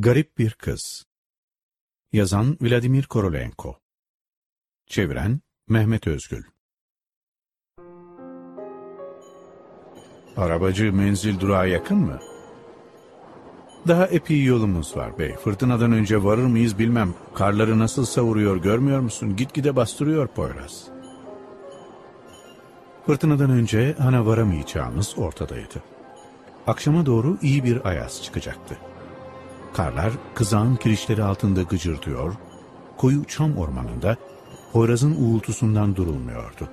Garip Bir Kız Yazan Vladimir Korolenko Çeviren Mehmet Özgül Arabacı menzil durağı yakın mı? Daha epey yolumuz var bey. Fırtınadan önce varır mıyız bilmem. Karları nasıl savuruyor görmüyor musun? Gitgide bastırıyor Poyraz. Fırtınadan önce ana varamayacağımız ortadaydı. Akşama doğru iyi bir ayaz çıkacaktı. Karlar kızağın kirişleri altında gıcırdıyor, koyu çam ormanında Poyraz'ın uğultusundan durulmuyordu.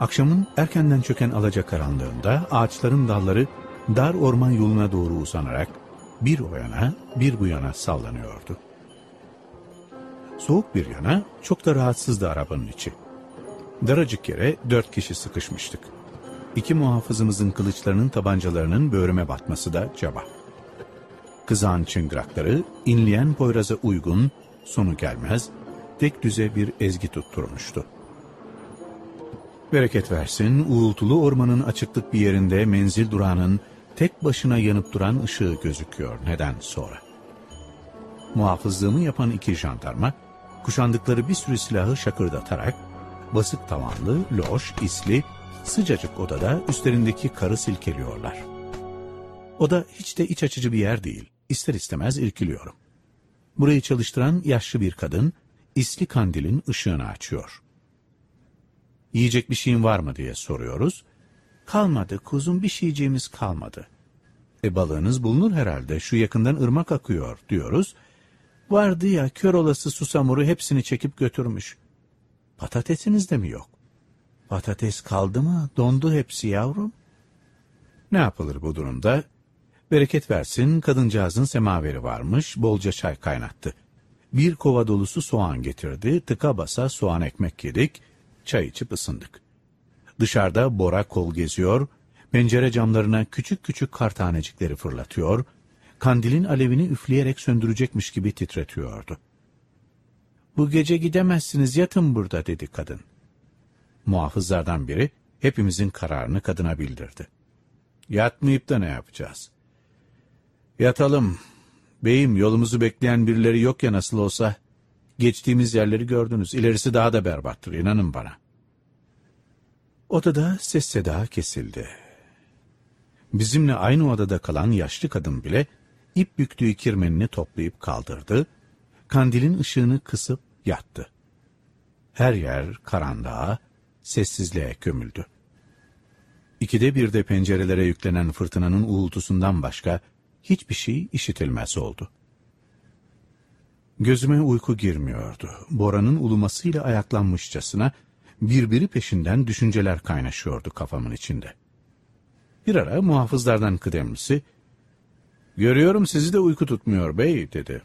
Akşamın erkenden çöken alacakaranlığında ağaçların dalları dar orman yoluna doğru uzanarak bir o yana bir bu yana sallanıyordu. Soğuk bir yana çok da rahatsızdı arabanın içi. Daracık yere dört kişi sıkışmıştık. İki muhafızımızın kılıçlarının tabancalarının böğrüme batması da caba. Kızağın çıngırakları inleyen Poyraz'a uygun, sonu gelmez, tek düze bir ezgi tutturmuştu. Bereket versin, uğultulu ormanın açıklık bir yerinde menzil durağının tek başına yanıp duran ışığı gözüküyor neden sonra. Muhafızlığımı yapan iki jandarma, kuşandıkları bir sürü silahı şakırdatarak, basık tavanlı, loş, isli, sıcacık odada üstlerindeki karı silkeliyorlar. Oda hiç de iç açıcı bir yer değil, ister istemez irkiliyorum. Burayı çalıştıran yaşlı bir kadın, isli kandilin ışığını açıyor. Yiyecek bir şeyin var mı diye soruyoruz. Kalmadı kuzum bir şeyciğimiz kalmadı. E balığınız bulunur herhalde şu yakından ırmak akıyor diyoruz. Vardı ya kör olası susamuru hepsini çekip götürmüş. Patatesiniz de mi yok? Patates kaldı mı dondu hepsi yavrum. Ne yapılır bu durumda? Bereket versin kadıncağızın semaveri varmış bolca çay kaynattı. Bir kova dolusu soğan getirdi tıka basa soğan ekmek yedik çay içip ısındık. Dışarıda Bora kol geziyor, pencere camlarına küçük küçük kar tanecikleri fırlatıyor, kandilin alevini üfleyerek söndürecekmiş gibi titretiyordu. Bu gece gidemezsiniz yatın burada dedi kadın. Muhafızlardan biri hepimizin kararını kadına bildirdi. Yatmayıp da ne yapacağız? Yatalım. Beyim yolumuzu bekleyen birileri yok ya nasıl olsa. Geçtiğimiz yerleri gördünüz. İlerisi daha da berbattır inanın bana. Odada ses seda kesildi. Bizimle aynı odada kalan yaşlı kadın bile ip büktüğü kirmenini toplayıp kaldırdı, kandilin ışığını kısıp yattı. Her yer karanlığa, sessizliğe gömüldü. İkide bir de pencerelere yüklenen fırtınanın uğultusundan başka hiçbir şey işitilmez oldu. Gözüme uyku girmiyordu. Bora'nın ulumasıyla ayaklanmışçasına birbiri peşinden düşünceler kaynaşıyordu kafamın içinde. Bir ara muhafızlardan kıdemlisi, ''Görüyorum sizi de uyku tutmuyor bey'' dedi.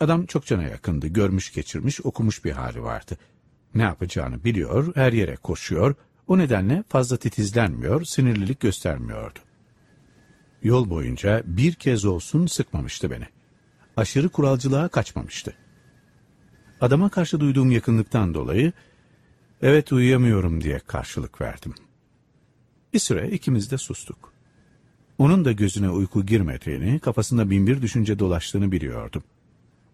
Adam çok cana yakındı, görmüş geçirmiş, okumuş bir hali vardı. Ne yapacağını biliyor, her yere koşuyor, o nedenle fazla titizlenmiyor, sinirlilik göstermiyordu. Yol boyunca bir kez olsun sıkmamıştı beni. Aşırı kuralcılığa kaçmamıştı. Adama karşı duyduğum yakınlıktan dolayı, evet uyuyamıyorum diye karşılık verdim. Bir süre ikimiz de sustuk. Onun da gözüne uyku girmediğini, kafasında binbir düşünce dolaştığını biliyordum.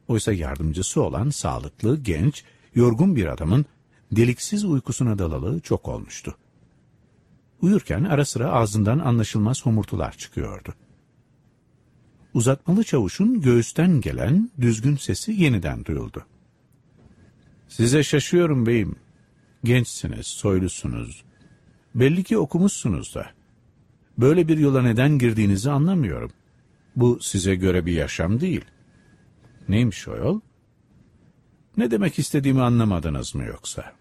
Oysa yardımcısı olan sağlıklı, genç, yorgun bir adamın deliksiz uykusuna dalalı çok olmuştu. Uyurken ara sıra ağzından anlaşılmaz homurtular çıkıyordu. Uzatmalı çavuşun göğüsten gelen düzgün sesi yeniden duyuldu. Size şaşıyorum beyim. Gençsiniz, soylusunuz. Belli ki okumuşsunuz da. Böyle bir yola neden girdiğinizi anlamıyorum. Bu size göre bir yaşam değil. Neymiş o yol? Ne demek istediğimi anlamadınız mı yoksa?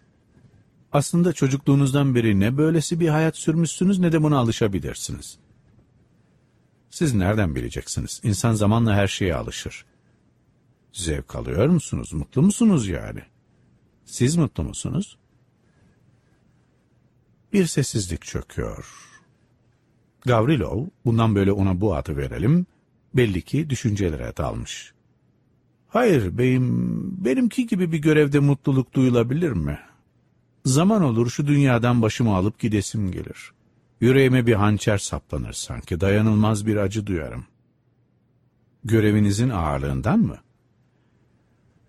Aslında çocukluğunuzdan beri ne böylesi bir hayat sürmüşsünüz ne de buna alışabilirsiniz. Siz nereden bileceksiniz? İnsan zamanla her şeye alışır. Zevk alıyor musunuz? Mutlu musunuz yani? Siz mutlu musunuz? Bir sessizlik çöküyor. Gavrilov, bundan böyle ona bu adı verelim, belli ki düşüncelere dalmış. Hayır beyim, benimki gibi bir görevde mutluluk duyulabilir mi? Zaman olur şu dünyadan başımı alıp gidesim gelir. Yüreğime bir hançer saplanır sanki, dayanılmaz bir acı duyarım. Görevinizin ağırlığından mı?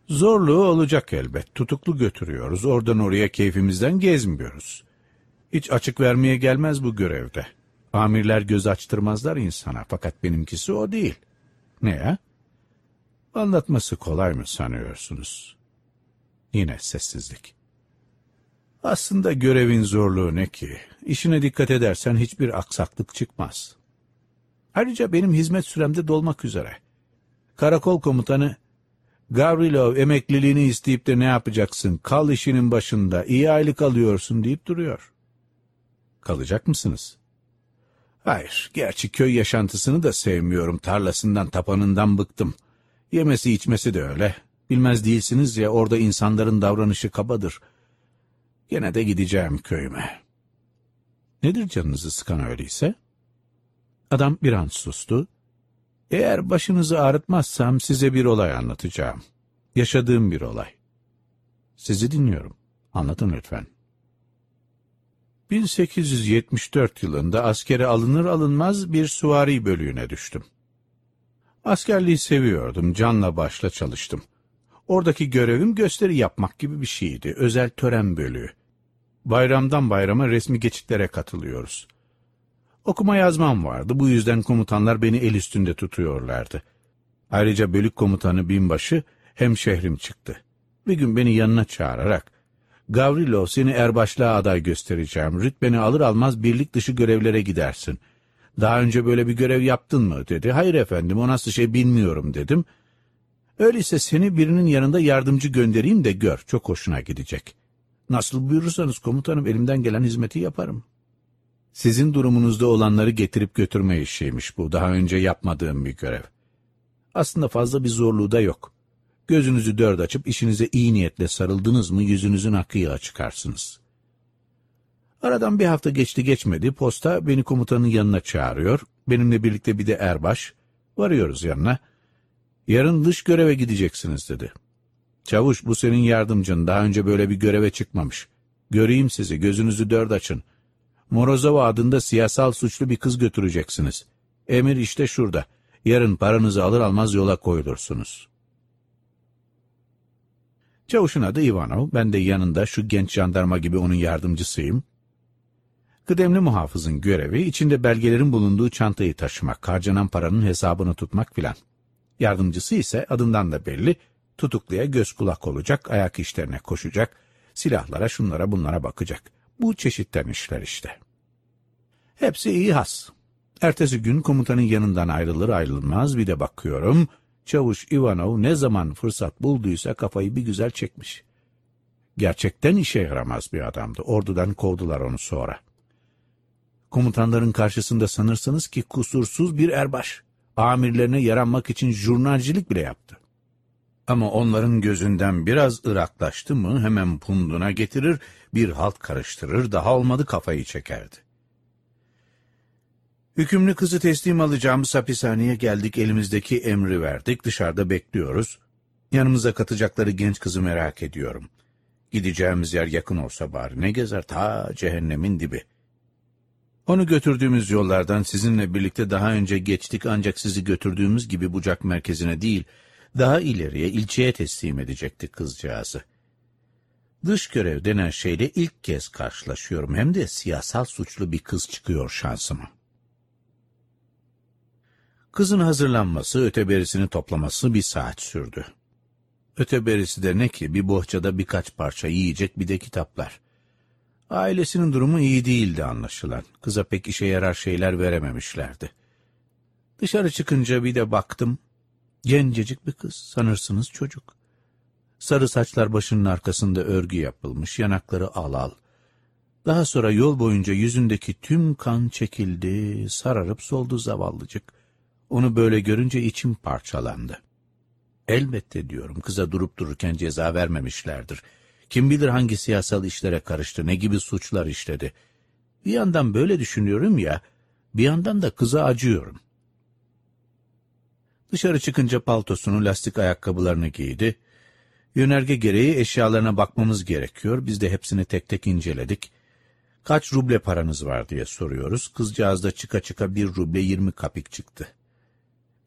Zorluğu olacak elbet. Tutuklu götürüyoruz. Oradan oraya keyfimizden gezmiyoruz. Hiç açık vermeye gelmez bu görevde. Amirler göz açtırmazlar insana. Fakat benimkisi o değil. Ne ya? Anlatması kolay mı sanıyorsunuz? Yine sessizlik. Aslında görevin zorluğu ne ki? İşine dikkat edersen hiçbir aksaklık çıkmaz. Ayrıca benim hizmet süremde dolmak üzere. Karakol komutanı, Gavrilov emekliliğini isteyip de ne yapacaksın, kal işinin başında, iyi aylık alıyorsun deyip duruyor. Kalacak mısınız? Hayır, gerçi köy yaşantısını da sevmiyorum, tarlasından tapanından bıktım. Yemesi içmesi de öyle. Bilmez değilsiniz ya, orada insanların davranışı kabadır. Gene de gideceğim köyüme. Nedir canınızı sıkan öyleyse? Adam bir an sustu. Eğer başınızı ağrıtmazsam size bir olay anlatacağım. Yaşadığım bir olay. Sizi dinliyorum. Anlatın lütfen. 1874 yılında askere alınır alınmaz bir suvari bölüğüne düştüm. Askerliği seviyordum, canla başla çalıştım. Oradaki görevim gösteri yapmak gibi bir şeydi, özel tören bölüğü. Bayramdan bayrama resmi geçitlere katılıyoruz. Okuma yazmam vardı, bu yüzden komutanlar beni el üstünde tutuyorlardı. Ayrıca bölük komutanı binbaşı hem şehrim çıktı. Bir gün beni yanına çağırarak, Gavrilo seni erbaşlığa aday göstereceğim, rütbeni alır almaz birlik dışı görevlere gidersin. Daha önce böyle bir görev yaptın mı dedi. Hayır efendim o nasıl şey bilmiyorum dedim. Öyleyse seni birinin yanında yardımcı göndereyim de gör, çok hoşuna gidecek. Nasıl buyurursanız komutanım elimden gelen hizmeti yaparım. Sizin durumunuzda olanları getirip götürme işiymiş bu. Daha önce yapmadığım bir görev. Aslında fazla bir zorluğu da yok. Gözünüzü dört açıp işinize iyi niyetle sarıldınız mı yüzünüzün akıyla çıkarsınız. Aradan bir hafta geçti geçmedi. Posta beni komutanın yanına çağırıyor. Benimle birlikte bir de erbaş. Varıyoruz yanına. Yarın dış göreve gideceksiniz dedi. Çavuş bu senin yardımcın. Daha önce böyle bir göreve çıkmamış. Göreyim sizi gözünüzü dört açın. Morozova adında siyasal suçlu bir kız götüreceksiniz. Emir işte şurada. Yarın paranızı alır almaz yola koyulursunuz. Çavuşun adı Ivanov. Ben de yanında şu genç jandarma gibi onun yardımcısıyım. Kıdemli muhafızın görevi içinde belgelerin bulunduğu çantayı taşımak, harcanan paranın hesabını tutmak filan. Yardımcısı ise adından da belli, tutukluya göz kulak olacak, ayak işlerine koşacak, silahlara şunlara bunlara bakacak. Bu çeşitten işler işte. Hepsi iyi has. Ertesi gün komutanın yanından ayrılır ayrılmaz bir de bakıyorum, Çavuş Ivanov ne zaman fırsat bulduysa kafayı bir güzel çekmiş. Gerçekten işe yaramaz bir adamdı. Ordudan kovdular onu sonra. Komutanların karşısında sanırsınız ki kusursuz bir erbaş. Amirlerine yaranmak için jurnalcilik bile yaptı. Ama onların gözünden biraz ıraklaştı mı hemen punduna getirir, bir halt karıştırır, daha olmadı kafayı çekerdi. Hükümlü kızı teslim alacağımız hapishaneye geldik, elimizdeki emri verdik, dışarıda bekliyoruz. Yanımıza katacakları genç kızı merak ediyorum. Gideceğimiz yer yakın olsa bari, ne gezer ta cehennemin dibi. Onu götürdüğümüz yollardan sizinle birlikte daha önce geçtik ancak sizi götürdüğümüz gibi bucak merkezine değil, daha ileriye ilçeye teslim edecekti kızcağızı. Dış görev denen şeyle ilk kez karşılaşıyorum hem de siyasal suçlu bir kız çıkıyor şansıma. Kızın hazırlanması, öteberisini toplaması bir saat sürdü. Öteberisi de ne ki bir bohçada birkaç parça yiyecek bir de kitaplar. Ailesinin durumu iyi değildi anlaşılan. Kıza pek işe yarar şeyler verememişlerdi. Dışarı çıkınca bir de baktım. Gencecik bir kız, sanırsınız çocuk. Sarı saçlar başının arkasında örgü yapılmış, yanakları al al. Daha sonra yol boyunca yüzündeki tüm kan çekildi, sararıp soldu zavallıcık. Onu böyle görünce içim parçalandı. Elbette diyorum, kıza durup dururken ceza vermemişlerdir. Kim bilir hangi siyasal işlere karıştı, ne gibi suçlar işledi. Bir yandan böyle düşünüyorum ya, bir yandan da kıza acıyorum. Dışarı çıkınca paltosunu, lastik ayakkabılarını giydi. Yönerge gereği eşyalarına bakmamız gerekiyor. Biz de hepsini tek tek inceledik. Kaç ruble paranız var diye soruyoruz. Kızcağız da çıka çıka bir ruble yirmi kapik çıktı.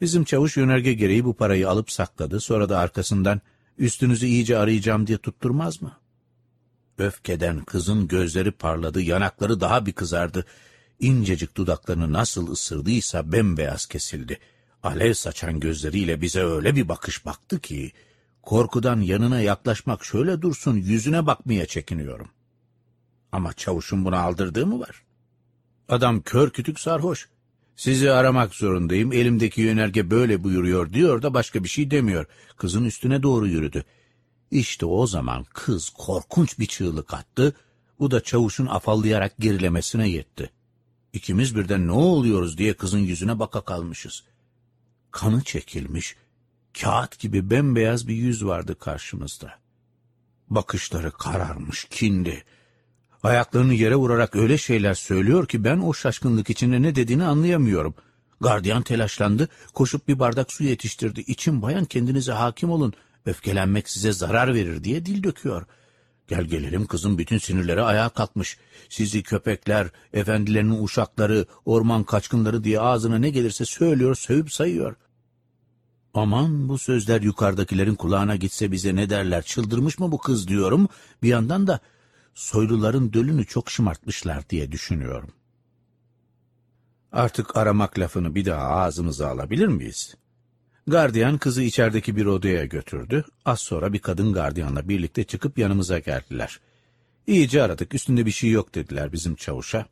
Bizim çavuş yönerge gereği bu parayı alıp sakladı. Sonra da arkasından üstünüzü iyice arayacağım diye tutturmaz mı? Öfkeden kızın gözleri parladı, yanakları daha bir kızardı. İncecik dudaklarını nasıl ısırdıysa bembeyaz kesildi. Alev saçan gözleriyle bize öyle bir bakış baktı ki... Korkudan yanına yaklaşmak şöyle dursun yüzüne bakmaya çekiniyorum. Ama çavuşun buna aldırdığı mı var? Adam kör kütük sarhoş. Sizi aramak zorundayım, elimdeki yönerge böyle buyuruyor diyor da başka bir şey demiyor. Kızın üstüne doğru yürüdü. İşte o zaman kız korkunç bir çığlık attı, bu da çavuşun afallayarak gerilemesine yetti. İkimiz birden ne oluyoruz diye kızın yüzüne baka kalmışız. Kanı çekilmiş, kağıt gibi bembeyaz bir yüz vardı karşımızda. Bakışları kararmış, kindi. Ayaklarını yere vurarak öyle şeyler söylüyor ki ben o şaşkınlık içinde ne dediğini anlayamıyorum. Gardiyan telaşlandı, koşup bir bardak su yetiştirdi. İçim bayan kendinize hakim olun, öfkelenmek size zarar verir diye dil döküyor. Gel gelelim kızın bütün sinirleri ayağa kalkmış. Sizi köpekler, efendilerinin uşakları, orman kaçkınları diye ağzına ne gelirse söylüyor, sövüp sayıyor. Aman bu sözler yukarıdakilerin kulağına gitse bize ne derler, çıldırmış mı bu kız diyorum. Bir yandan da soyluların dölünü çok şımartmışlar diye düşünüyorum. Artık aramak lafını bir daha ağzımıza alabilir miyiz? Gardiyan kızı içerideki bir odaya götürdü. Az sonra bir kadın gardiyanla birlikte çıkıp yanımıza geldiler. İyice aradık, üstünde bir şey yok dediler bizim çavuşa.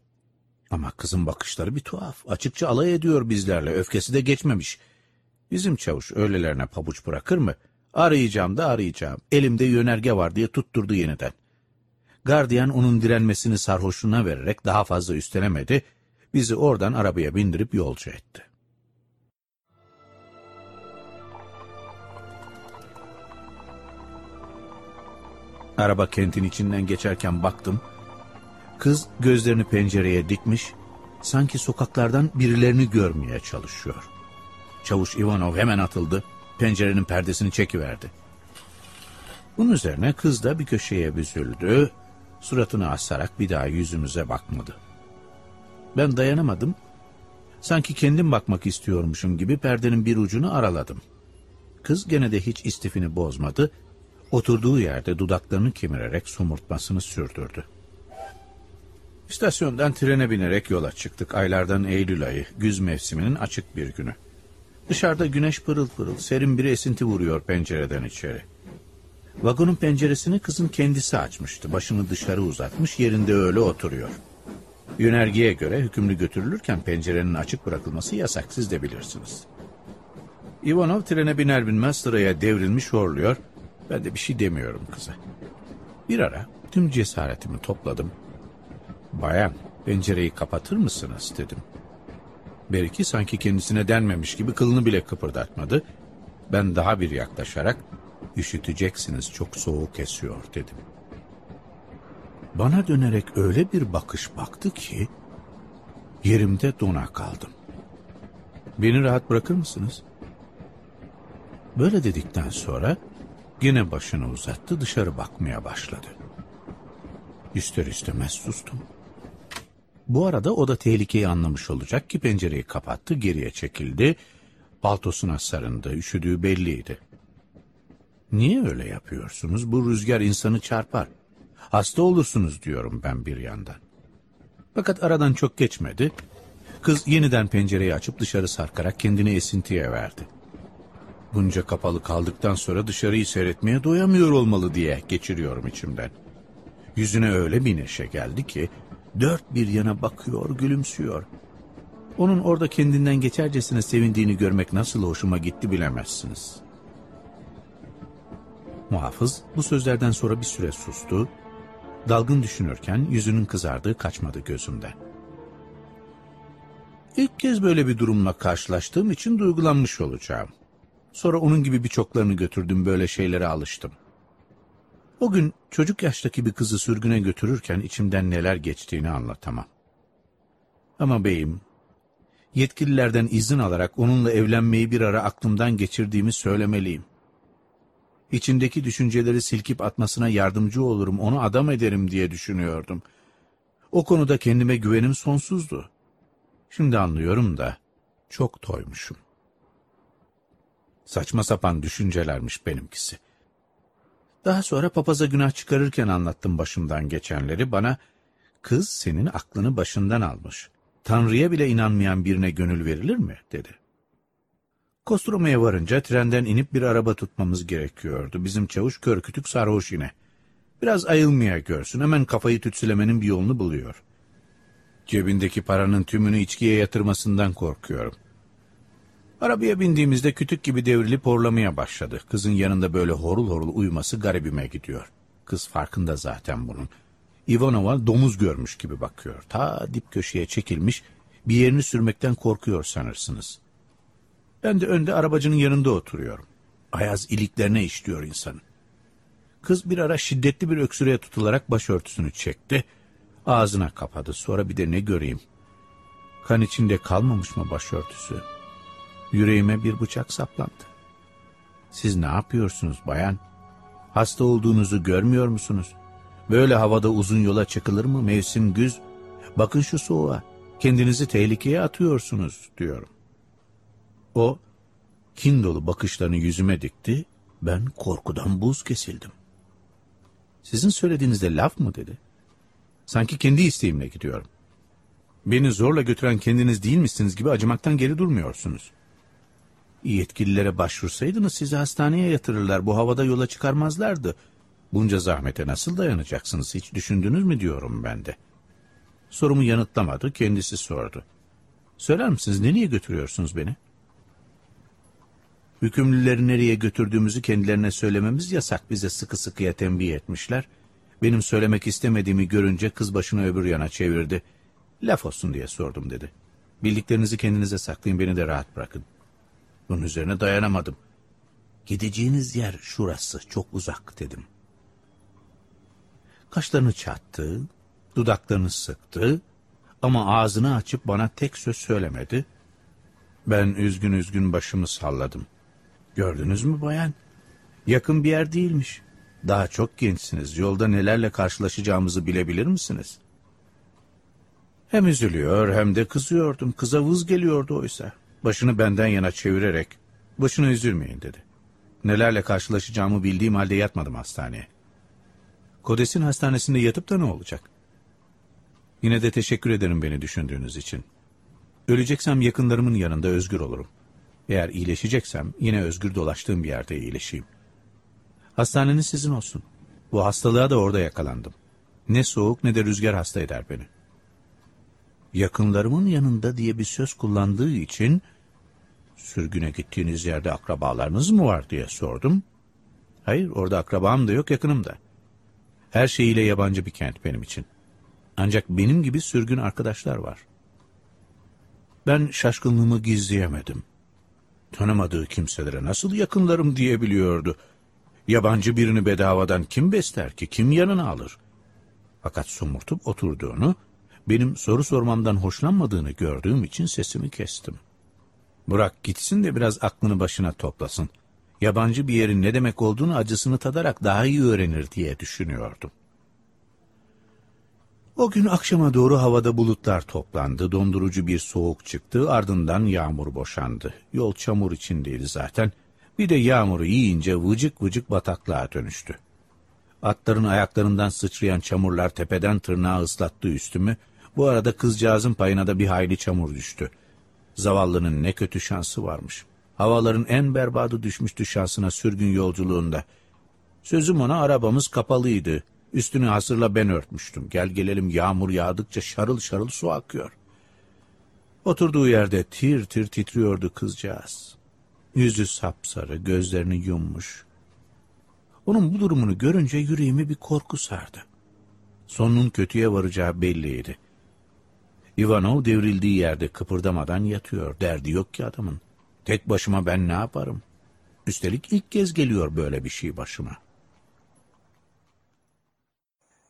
Ama kızın bakışları bir tuhaf, açıkça alay ediyor bizlerle, öfkesi de geçmemiş. Bizim çavuş öylelerine pabuç bırakır mı? Arayacağım da arayacağım, elimde yönerge var diye tutturdu yeniden. Gardiyan onun direnmesini sarhoşluğuna vererek daha fazla üstlenemedi, bizi oradan arabaya bindirip yolcu etti. Araba kentin içinden geçerken baktım. Kız gözlerini pencereye dikmiş, sanki sokaklardan birilerini görmeye çalışıyor. Çavuş Ivanov hemen atıldı, pencerenin perdesini çekiverdi. Bunun üzerine kız da bir köşeye büzüldü, suratını asarak bir daha yüzümüze bakmadı. Ben dayanamadım, sanki kendim bakmak istiyormuşum gibi perdenin bir ucunu araladım. Kız gene de hiç istifini bozmadı, Oturduğu yerde dudaklarını kemirerek somurtmasını sürdürdü. İstasyondan trene binerek yola çıktık. Aylardan Eylül ayı, güz mevsiminin açık bir günü. Dışarıda güneş pırıl pırıl, serin bir esinti vuruyor pencereden içeri. Vagonun penceresini kızın kendisi açmıştı. Başını dışarı uzatmış, yerinde öyle oturuyor. Yönergeye göre hükümlü götürülürken pencerenin açık bırakılması yasak, siz de bilirsiniz. Ivanov trene biner binmez sıraya devrilmiş horluyor, ben de bir şey demiyorum kıza. Bir ara tüm cesaretimi topladım. Bayan pencereyi kapatır mısınız dedim. Beriki sanki kendisine denmemiş gibi kılını bile kıpırdatmadı. Ben daha bir yaklaşarak üşüteceksiniz çok soğuk esiyor dedim. Bana dönerek öyle bir bakış baktı ki yerimde dona kaldım. Beni rahat bırakır mısınız? Böyle dedikten sonra Yine başını uzattı dışarı bakmaya başladı. İster istemez sustum. Bu arada o da tehlikeyi anlamış olacak ki pencereyi kapattı, geriye çekildi. Paltosuna sarındı, üşüdüğü belliydi. Niye öyle yapıyorsunuz? Bu rüzgar insanı çarpar. Hasta olursunuz diyorum ben bir yandan. Fakat aradan çok geçmedi. Kız yeniden pencereyi açıp dışarı sarkarak kendini esintiye verdi. Bunca kapalı kaldıktan sonra dışarıyı seyretmeye doyamıyor olmalı diye geçiriyorum içimden. Yüzüne öyle bir neşe geldi ki dört bir yana bakıyor, gülümsüyor. Onun orada kendinden geçercesine sevindiğini görmek nasıl hoşuma gitti bilemezsiniz. Muhafız bu sözlerden sonra bir süre sustu, dalgın düşünürken yüzünün kızardığı kaçmadı gözümden. İlk kez böyle bir durumla karşılaştığım için duygulanmış olacağım. Sonra onun gibi birçoklarını götürdüm böyle şeylere alıştım. O gün çocuk yaştaki bir kızı sürgüne götürürken içimden neler geçtiğini anlatamam. Ama beyim, yetkililerden izin alarak onunla evlenmeyi bir ara aklımdan geçirdiğimi söylemeliyim. İçindeki düşünceleri silkip atmasına yardımcı olurum, onu adam ederim diye düşünüyordum. O konuda kendime güvenim sonsuzdu. Şimdi anlıyorum da çok toymuşum. Saçma sapan düşüncelermiş benimkisi. Daha sonra papaza günah çıkarırken anlattım başımdan geçenleri. Bana kız senin aklını başından almış. Tanrı'ya bile inanmayan birine gönül verilir mi? dedi. Kostroma'ya varınca trenden inip bir araba tutmamız gerekiyordu. Bizim çavuş kör kütük sarhoş yine. Biraz ayılmaya görsün hemen kafayı tütsülemenin bir yolunu buluyor. Cebindeki paranın tümünü içkiye yatırmasından korkuyorum. Arabaya bindiğimizde kütük gibi devrilip horlamaya başladı. Kızın yanında böyle horul horul uyuması garibime gidiyor. Kız farkında zaten bunun. Ivanova domuz görmüş gibi bakıyor. Ta dip köşeye çekilmiş, bir yerini sürmekten korkuyor sanırsınız. Ben de önde arabacının yanında oturuyorum. Ayaz iliklerine işliyor insanın. Kız bir ara şiddetli bir öksürüğe tutularak başörtüsünü çekti. Ağzına kapadı. Sonra bir de ne göreyim. Kan içinde kalmamış mı başörtüsü? Yüreğime bir bıçak saplandı. Siz ne yapıyorsunuz bayan? Hasta olduğunuzu görmüyor musunuz? Böyle havada uzun yola çıkılır mı? Mevsim güz. Bakın şu soğuğa. Kendinizi tehlikeye atıyorsunuz diyorum. O kin dolu bakışlarını yüzüme dikti. Ben korkudan buz kesildim. Sizin söylediğinizde laf mı dedi? Sanki kendi isteğimle gidiyorum. Beni zorla götüren kendiniz değil misiniz gibi acımaktan geri durmuyorsunuz. Yetkililere başvursaydınız sizi hastaneye yatırırlar. Bu havada yola çıkarmazlardı. Bunca zahmete nasıl dayanacaksınız hiç düşündünüz mü diyorum ben de. Sorumu yanıtlamadı kendisi sordu. Söyler misiniz nereye götürüyorsunuz beni? Hükümlüleri nereye götürdüğümüzü kendilerine söylememiz yasak bize sıkı sıkıya tembih etmişler. Benim söylemek istemediğimi görünce kız başını öbür yana çevirdi. Laf olsun diye sordum dedi. Bildiklerinizi kendinize saklayın beni de rahat bırakın. Bunun üzerine dayanamadım. Gideceğiniz yer şurası çok uzak dedim. Kaşlarını çattı, dudaklarını sıktı ama ağzını açıp bana tek söz söylemedi. Ben üzgün üzgün başımı salladım. Gördünüz mü bayan? Yakın bir yer değilmiş. Daha çok gençsiniz. Yolda nelerle karşılaşacağımızı bilebilir misiniz? Hem üzülüyor hem de kızıyordum. Kıza vız geliyordu oysa. Başını benden yana çevirerek, başını üzülmeyin dedi. Nelerle karşılaşacağımı bildiğim halde yatmadım hastaneye. Kodes'in hastanesinde yatıp da ne olacak? Yine de teşekkür ederim beni düşündüğünüz için. Öleceksem yakınlarımın yanında özgür olurum. Eğer iyileşeceksem yine özgür dolaştığım bir yerde iyileşeyim. Hastaneniz sizin olsun. Bu hastalığa da orada yakalandım. Ne soğuk ne de rüzgar hasta eder beni. Yakınlarımın yanında diye bir söz kullandığı için sürgüne gittiğiniz yerde akrabalarınız mı var diye sordum. Hayır orada akrabam da yok yakınım da. Her şeyiyle yabancı bir kent benim için. Ancak benim gibi sürgün arkadaşlar var. Ben şaşkınlığımı gizleyemedim. Tanımadığı kimselere nasıl yakınlarım diyebiliyordu. Yabancı birini bedavadan kim besler ki, kim yanına alır? Fakat somurtup oturduğunu, benim soru sormamdan hoşlanmadığını gördüğüm için sesimi kestim. Bırak gitsin de biraz aklını başına toplasın. Yabancı bir yerin ne demek olduğunu acısını tadarak daha iyi öğrenir diye düşünüyordum. O gün akşama doğru havada bulutlar toplandı, dondurucu bir soğuk çıktı, ardından yağmur boşandı. Yol çamur içindeydi zaten. Bir de yağmuru yiyince vıcık vıcık bataklığa dönüştü. Atların ayaklarından sıçrayan çamurlar tepeden tırnağa ıslattı üstümü. Bu arada kızcağızın payına da bir hayli çamur düştü. Zavallının ne kötü şansı varmış. Havaların en berbadı düşmüştü şansına sürgün yolculuğunda. Sözüm ona arabamız kapalıydı. Üstünü hasırla ben örtmüştüm. Gel gelelim yağmur yağdıkça şarıl şarıl su akıyor. Oturduğu yerde tir tir titriyordu kızcağız. Yüzü sapsarı, gözlerini yummuş. Onun bu durumunu görünce yüreğimi bir korku sardı. Sonunun kötüye varacağı belliydi. Ivanov devrildiği yerde kıpırdamadan yatıyor. Derdi yok ki adamın. Tek başıma ben ne yaparım? Üstelik ilk kez geliyor böyle bir şey başıma.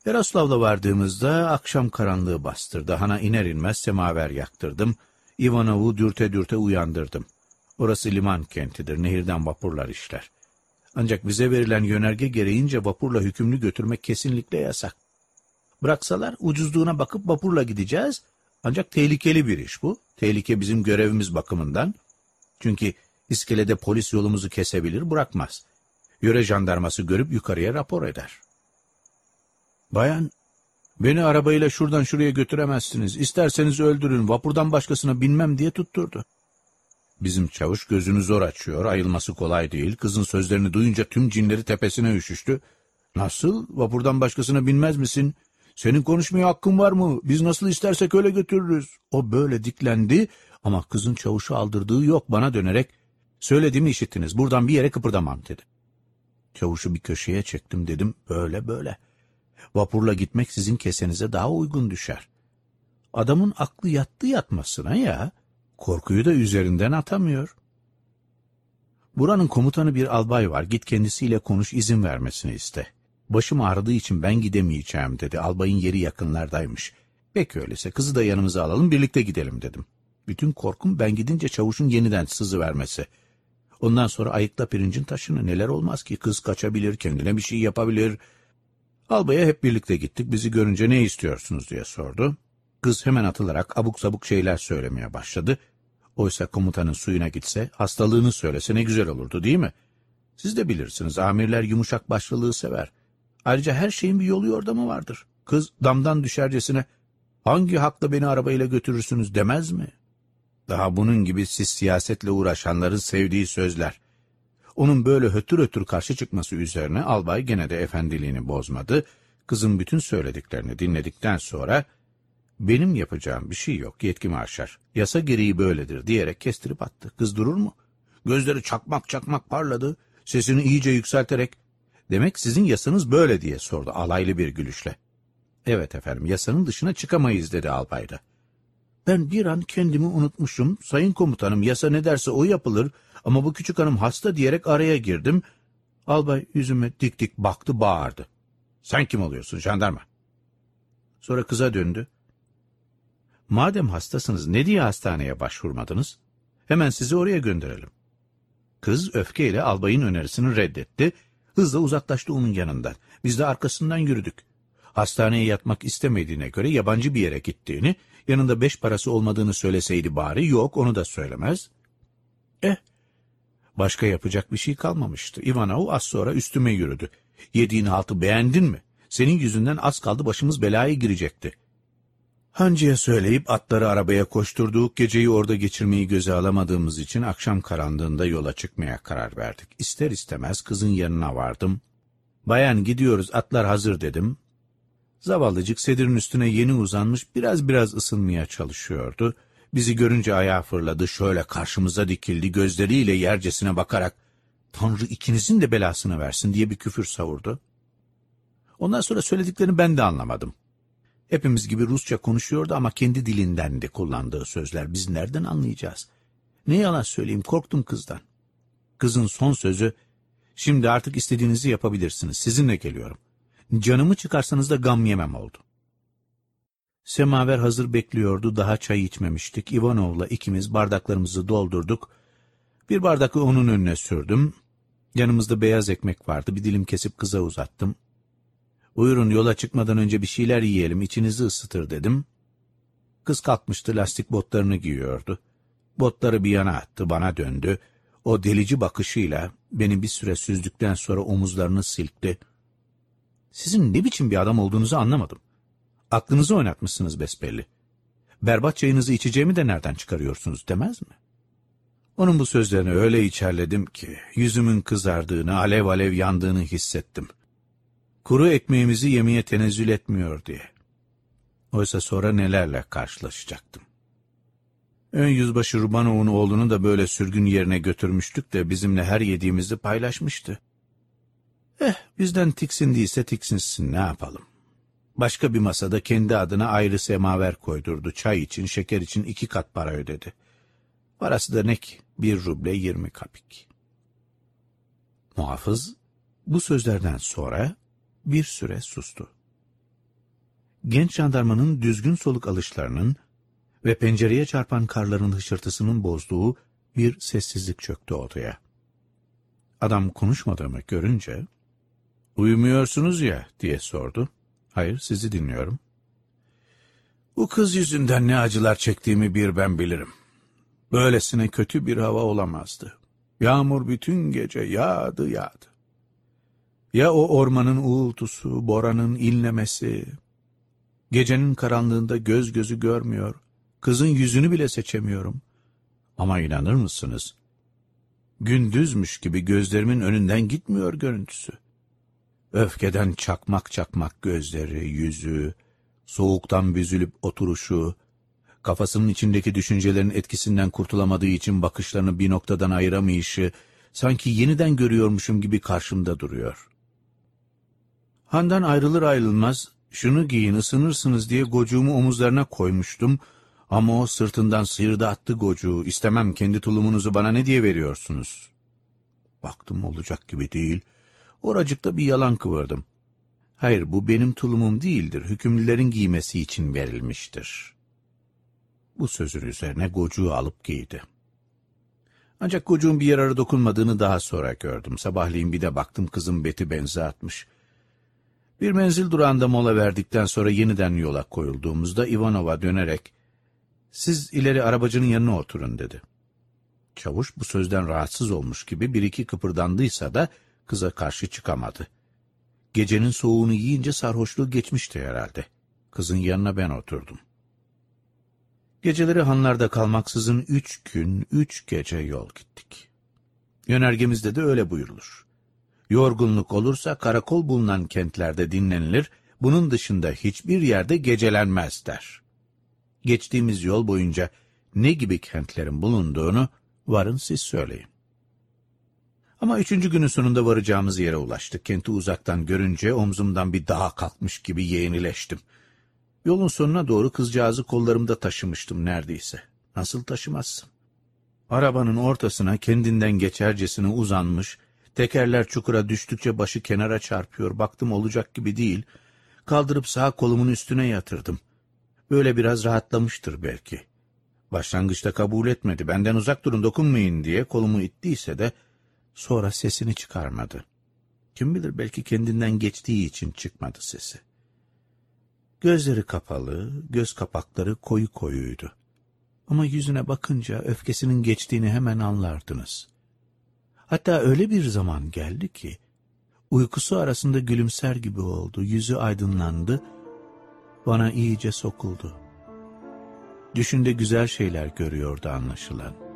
Yaroslav'la vardığımızda akşam karanlığı bastırdı. Hana iner inmez semaver yaktırdım. Ivanov'u dürte dürte uyandırdım. Orası liman kentidir, nehirden vapurlar işler. Ancak bize verilen yönerge gereğince vapurla hükümlü götürmek kesinlikle yasak. Bıraksalar ucuzluğuna bakıp vapurla gideceğiz. Ancak tehlikeli bir iş bu. Tehlike bizim görevimiz bakımından. Çünkü İskelede polis yolumuzu kesebilir bırakmaz. Yöre jandarması görüp yukarıya rapor eder. Bayan, beni arabayla şuradan şuraya götüremezsiniz. İsterseniz öldürün, vapurdan başkasına binmem diye tutturdu. Bizim çavuş gözünü zor açıyor, ayılması kolay değil. Kızın sözlerini duyunca tüm cinleri tepesine üşüştü. Nasıl, vapurdan başkasına binmez misin? Senin konuşmaya hakkın var mı? Biz nasıl istersek öyle götürürüz. O böyle diklendi ama kızın çavuşu aldırdığı yok bana dönerek. Söylediğimi işittiniz, buradan bir yere kıpırdamam dedi. Çavuşu bir köşeye çektim dedim, böyle böyle. Vapurla gitmek sizin kesenize daha uygun düşer. Adamın aklı yattı yatmasına ya, korkuyu da üzerinden atamıyor. Buranın komutanı bir albay var, git kendisiyle konuş izin vermesini iste. Başım ağrıdığı için ben gidemeyeceğim dedi, albayın yeri yakınlardaymış. Peki öyleyse kızı da yanımıza alalım birlikte gidelim dedim. Bütün korkum ben gidince çavuşun yeniden sızı vermesi. Ondan sonra ayıkla pirincin taşını neler olmaz ki kız kaçabilir, kendine bir şey yapabilir. Albaya hep birlikte gittik, bizi görünce ne istiyorsunuz diye sordu. Kız hemen atılarak abuk sabuk şeyler söylemeye başladı. Oysa komutanın suyuna gitse, hastalığını söylese ne güzel olurdu değil mi? Siz de bilirsiniz, amirler yumuşak başlılığı sever. Ayrıca her şeyin bir yolu yordamı vardır. Kız damdan düşercesine, hangi hakla beni arabayla götürürsünüz demez mi? Daha bunun gibi siz siyasetle uğraşanların sevdiği sözler. Onun böyle hötür hötür karşı çıkması üzerine albay gene de efendiliğini bozmadı. Kızın bütün söylediklerini dinledikten sonra benim yapacağım bir şey yok yetkimi aşar. Yasa gereği böyledir diyerek kestirip attı. Kız durur mu? Gözleri çakmak çakmak parladı. Sesini iyice yükselterek demek sizin yasanız böyle diye sordu alaylı bir gülüşle. Evet efendim yasanın dışına çıkamayız dedi albay da. Ben bir an kendimi unutmuşum. Sayın komutanım yasa ne derse o yapılır ama bu küçük hanım hasta diyerek araya girdim. Albay yüzüme dik dik baktı bağırdı. Sen kim oluyorsun jandarma? Sonra kıza döndü. Madem hastasınız ne diye hastaneye başvurmadınız? Hemen sizi oraya gönderelim. Kız öfkeyle albayın önerisini reddetti. Hızla uzaklaştı onun yanından. Biz de arkasından yürüdük. Hastaneye yatmak istemediğine göre yabancı bir yere gittiğini, yanında beş parası olmadığını söyleseydi bari, yok onu da söylemez. Eh, başka yapacak bir şey kalmamıştı. Ivanov az sonra üstüme yürüdü. Yediğin haltı beğendin mi? Senin yüzünden az kaldı başımız belaya girecekti. Hancı'ya söyleyip atları arabaya koşturduk, geceyi orada geçirmeyi göze alamadığımız için akşam karanlığında yola çıkmaya karar verdik. İster istemez kızın yanına vardım. Bayan gidiyoruz atlar hazır dedim. Zavallıcık sedirin üstüne yeni uzanmış biraz biraz ısınmaya çalışıyordu. Bizi görünce ayağa fırladı, şöyle karşımıza dikildi, gözleriyle yercesine bakarak ''Tanrı ikinizin de belasını versin'' diye bir küfür savurdu. Ondan sonra söylediklerini ben de anlamadım. Hepimiz gibi Rusça konuşuyordu ama kendi dilinden de kullandığı sözler biz nereden anlayacağız? Ne yalan söyleyeyim korktum kızdan. Kızın son sözü, ''Şimdi artık istediğinizi yapabilirsiniz, sizinle geliyorum.'' Canımı çıkarsanız da gam yemem oldu. Semaver hazır bekliyordu, daha çay içmemiştik. Ivanov'la ikimiz bardaklarımızı doldurduk. Bir bardakı onun önüne sürdüm. Yanımızda beyaz ekmek vardı, bir dilim kesip kıza uzattım. Buyurun yola çıkmadan önce bir şeyler yiyelim, içinizi ısıtır dedim. Kız kalkmıştı, lastik botlarını giyiyordu. Botları bir yana attı, bana döndü. O delici bakışıyla beni bir süre süzdükten sonra omuzlarını silkti. Sizin ne biçim bir adam olduğunuzu anlamadım. Aklınızı oynatmışsınız besbelli. Berbat çayınızı içeceğimi de nereden çıkarıyorsunuz demez mi? Onun bu sözlerini öyle içerledim ki yüzümün kızardığını, alev alev yandığını hissettim. Kuru ekmeğimizi yemeye tenezzül etmiyor diye. Oysa sonra nelerle karşılaşacaktım. Ön yüzbaşı Rubanov'un oğlunu da böyle sürgün yerine götürmüştük de bizimle her yediğimizi paylaşmıştı. Eh, bizden tiksindiyse tiksinsin, ne yapalım. Başka bir masada kendi adına ayrı semaver koydurdu. Çay için, şeker için iki kat para ödedi. Parası da ne ki? Bir ruble yirmi kapik. Muhafız bu sözlerden sonra bir süre sustu. Genç jandarmanın düzgün soluk alışlarının ve pencereye çarpan karların hışırtısının bozduğu bir sessizlik çöktü odaya. Adam konuşmadığımı görünce Uyumuyorsunuz ya diye sordu. Hayır sizi dinliyorum. Bu kız yüzünden ne acılar çektiğimi bir ben bilirim. Böylesine kötü bir hava olamazdı. Yağmur bütün gece yağdı yağdı. Ya o ormanın uğultusu, Bora'nın inlemesi. Gecenin karanlığında göz gözü görmüyor. Kızın yüzünü bile seçemiyorum. Ama inanır mısınız? Gündüzmüş gibi gözlerimin önünden gitmiyor görüntüsü. Öfkeden çakmak çakmak gözleri, yüzü, soğuktan büzülüp oturuşu, kafasının içindeki düşüncelerin etkisinden kurtulamadığı için bakışlarını bir noktadan ayıramayışı, sanki yeniden görüyormuşum gibi karşımda duruyor. Handan ayrılır ayrılmaz, şunu giyin ısınırsınız diye gocuğumu omuzlarına koymuştum, ama o sırtından sıyırdı attı gocuğu, istemem kendi tulumunuzu bana ne diye veriyorsunuz? Baktım olacak gibi değil, oracıkta bir yalan kıvırdım. Hayır bu benim tulumum değildir, hükümlülerin giymesi için verilmiştir. Bu sözün üzerine gocuğu alıp giydi. Ancak gocuğun bir yararı dokunmadığını daha sonra gördüm. Sabahleyin bir de baktım kızım beti benze atmış. Bir menzil durağında mola verdikten sonra yeniden yola koyulduğumuzda Ivanova dönerek, ''Siz ileri arabacının yanına oturun.'' dedi. Çavuş bu sözden rahatsız olmuş gibi bir iki kıpırdandıysa da kıza karşı çıkamadı. Gecenin soğuğunu yiyince sarhoşluğu geçmişti herhalde. Kızın yanına ben oturdum. Geceleri hanlarda kalmaksızın üç gün, üç gece yol gittik. Yönergemizde de öyle buyurulur. Yorgunluk olursa karakol bulunan kentlerde dinlenilir, bunun dışında hiçbir yerde gecelenmez der. Geçtiğimiz yol boyunca ne gibi kentlerin bulunduğunu varın siz söyleyin. Ama üçüncü günün sonunda varacağımız yere ulaştık. Kenti uzaktan görünce omzumdan bir dağa kalkmış gibi yeğenileştim. Yolun sonuna doğru kızcağızı kollarımda taşımıştım neredeyse. Nasıl taşımazsın? Arabanın ortasına kendinden geçercesine uzanmış, tekerler çukura düştükçe başı kenara çarpıyor, baktım olacak gibi değil. Kaldırıp sağ kolumun üstüne yatırdım. Böyle biraz rahatlamıştır belki. Başlangıçta kabul etmedi, benden uzak durun dokunmayın diye kolumu ittiyse de sonra sesini çıkarmadı. Kim bilir belki kendinden geçtiği için çıkmadı sesi. Gözleri kapalı, göz kapakları koyu koyuydu. Ama yüzüne bakınca öfkesinin geçtiğini hemen anlardınız. Hatta öyle bir zaman geldi ki, uykusu arasında gülümser gibi oldu, yüzü aydınlandı, bana iyice sokuldu. Düşünde güzel şeyler görüyordu anlaşılan.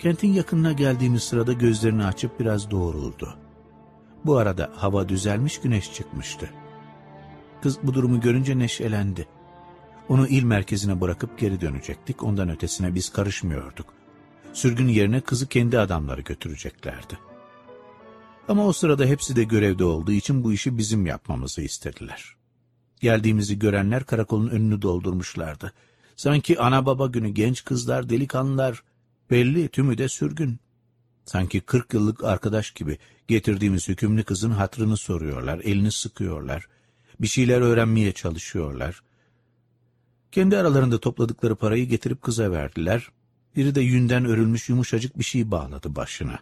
Kentin yakınına geldiğimiz sırada gözlerini açıp biraz doğruldu. Bu arada hava düzelmiş güneş çıkmıştı. Kız bu durumu görünce neşelendi. Onu il merkezine bırakıp geri dönecektik. Ondan ötesine biz karışmıyorduk. Sürgün yerine kızı kendi adamları götüreceklerdi. Ama o sırada hepsi de görevde olduğu için bu işi bizim yapmamızı istediler. Geldiğimizi görenler karakolun önünü doldurmuşlardı. Sanki ana baba günü genç kızlar, delikanlılar, belli tümü de sürgün. Sanki kırk yıllık arkadaş gibi getirdiğimiz hükümlü kızın hatrını soruyorlar, elini sıkıyorlar bir şeyler öğrenmeye çalışıyorlar. Kendi aralarında topladıkları parayı getirip kıza verdiler. Biri de yünden örülmüş yumuşacık bir şey bağladı başına.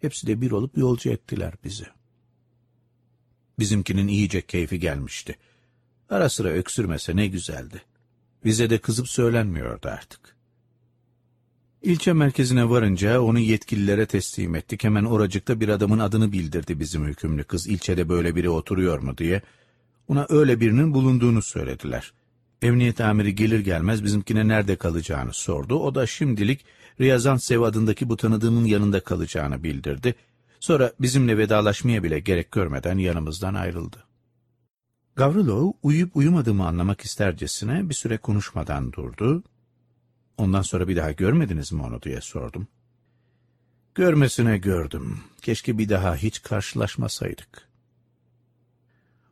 Hepsi de bir olup yolcu ettiler bizi. Bizimkinin iyice keyfi gelmişti. Ara sıra öksürmese ne güzeldi. Bize de kızıp söylenmiyordu artık. İlçe merkezine varınca onu yetkililere teslim ettik. Hemen oracıkta bir adamın adını bildirdi bizim hükümlü kız. İlçede böyle biri oturuyor mu diye. Ona öyle birinin bulunduğunu söylediler. Emniyet amiri gelir gelmez bizimkine nerede kalacağını sordu. O da şimdilik Riyazantsev adındaki bu tanıdığının yanında kalacağını bildirdi. Sonra bizimle vedalaşmaya bile gerek görmeden yanımızdan ayrıldı. Gavrilov uyuyup uyumadığımı anlamak istercesine bir süre konuşmadan durdu. Ondan sonra bir daha görmediniz mi onu diye sordum. Görmesine gördüm. Keşke bir daha hiç karşılaşmasaydık.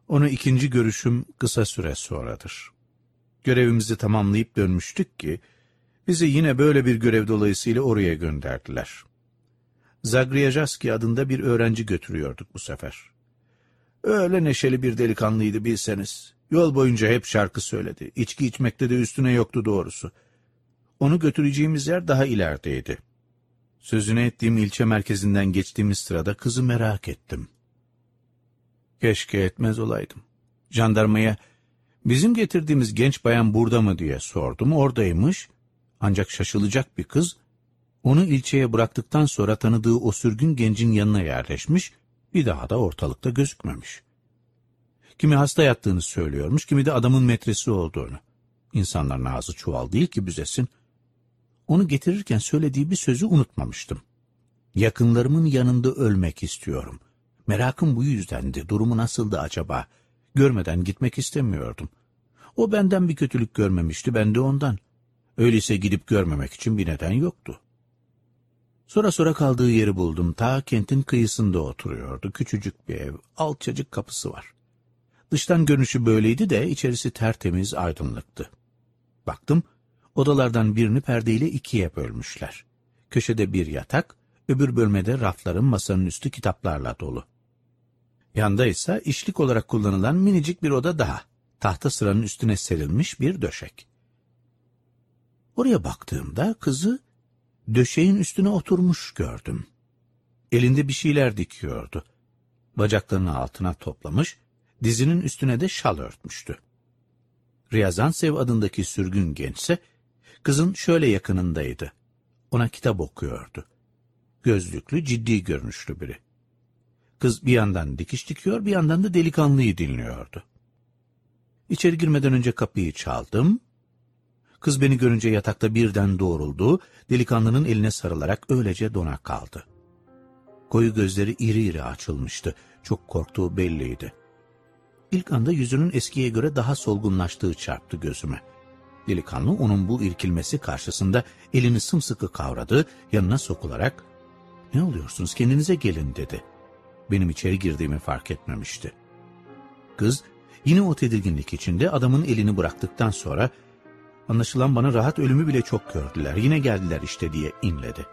Onu ikinci görüşüm kısa süre sonradır. Görevimizi tamamlayıp dönmüştük ki, bizi yine böyle bir görev dolayısıyla oraya gönderdiler. Zagriyajaski adında bir öğrenci götürüyorduk bu sefer. Öyle neşeli bir delikanlıydı bilseniz. Yol boyunca hep şarkı söyledi. İçki içmekte de üstüne yoktu doğrusu. Onu götüreceğimiz yer daha ilerideydi. Sözüne ettiğim ilçe merkezinden geçtiğimiz sırada kızı merak ettim. Keşke etmez olaydım. Jandarmaya bizim getirdiğimiz genç bayan burada mı diye sordum. Oradaymış. Ancak şaşılacak bir kız Onu ilçeye bıraktıktan sonra tanıdığı o sürgün gencin yanına yerleşmiş, bir daha da ortalıkta gözükmemiş. Kimi hasta yattığını söylüyormuş, kimi de adamın metresi olduğunu. İnsanların ağzı çuval değil ki büzesin. Onu getirirken söylediği bir sözü unutmamıştım. Yakınlarımın yanında ölmek istiyorum. Merakım bu yüzdendi. Durumu nasıldı acaba? Görmeden gitmek istemiyordum. O benden bir kötülük görmemişti, ben de ondan. Öyleyse gidip görmemek için bir neden yoktu. Sonra sonra kaldığı yeri buldum. Ta kentin kıyısında oturuyordu. Küçücük bir ev, alçacık kapısı var. Dıştan görünüşü böyleydi de içerisi tertemiz, aydınlıktı. Baktım, odalardan birini perdeyle ikiye bölmüşler. Köşede bir yatak, öbür bölmede rafların masanın üstü kitaplarla dolu. Yanda ise işlik olarak kullanılan minicik bir oda daha. Tahta sıranın üstüne serilmiş bir döşek. Oraya baktığımda kızı döşeğin üstüne oturmuş gördüm. Elinde bir şeyler dikiyordu. Bacaklarını altına toplamış, dizinin üstüne de şal örtmüştü. Riyazansev adındaki sürgün gençse, kızın şöyle yakınındaydı. Ona kitap okuyordu. Gözlüklü, ciddi görünüşlü biri. Kız bir yandan dikiş dikiyor, bir yandan da delikanlıyı dinliyordu. İçeri girmeden önce kapıyı çaldım. Kız beni görünce yatakta birden doğruldu, delikanlının eline sarılarak öylece dona kaldı. Koyu gözleri iri iri açılmıştı, çok korktuğu belliydi. İlk anda yüzünün eskiye göre daha solgunlaştığı çarptı gözüme. Delikanlı onun bu irkilmesi karşısında elini sımsıkı kavradı, yanına sokularak ''Ne oluyorsunuz kendinize gelin'' dedi. Benim içeri girdiğimi fark etmemişti. Kız yine o tedirginlik içinde adamın elini bıraktıktan sonra ''Anlaşılan bana rahat ölümü bile çok gördüler, yine geldiler işte'' diye inledi.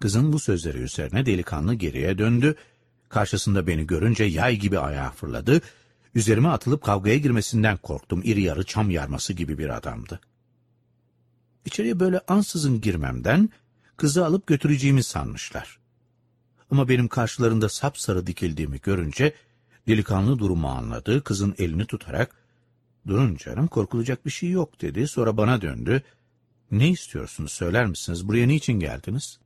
Kızın bu sözleri üzerine delikanlı geriye döndü, karşısında beni görünce yay gibi ayağa fırladı, Üzerime atılıp kavgaya girmesinden korktum. İri yarı çam yarması gibi bir adamdı. İçeriye böyle ansızın girmemden kızı alıp götüreceğimi sanmışlar. Ama benim karşılarında sapsarı dikildiğimi görünce delikanlı durumu anladı. Kızın elini tutarak ''Durun canım korkulacak bir şey yok'' dedi. Sonra bana döndü. ''Ne istiyorsunuz söyler misiniz? Buraya niçin geldiniz?''